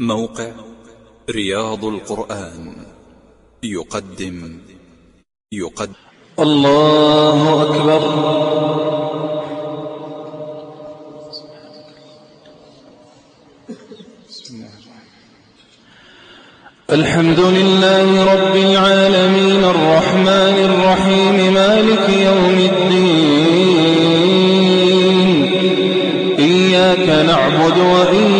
موقع رياض القرآن. يقدم. يقدم. الله أكبر. الحمد لله رب العالمين الرحمن الرحيم مالك يوم الدين. إياك نعبد وإياك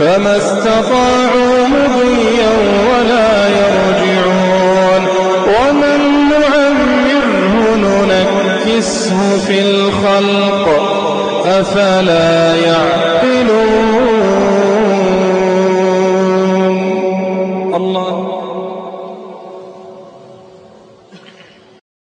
فما استطاعوا مضيا ولا يرجعون. ومن نعمره ننكسه في الخلق أفلا يعقلون؟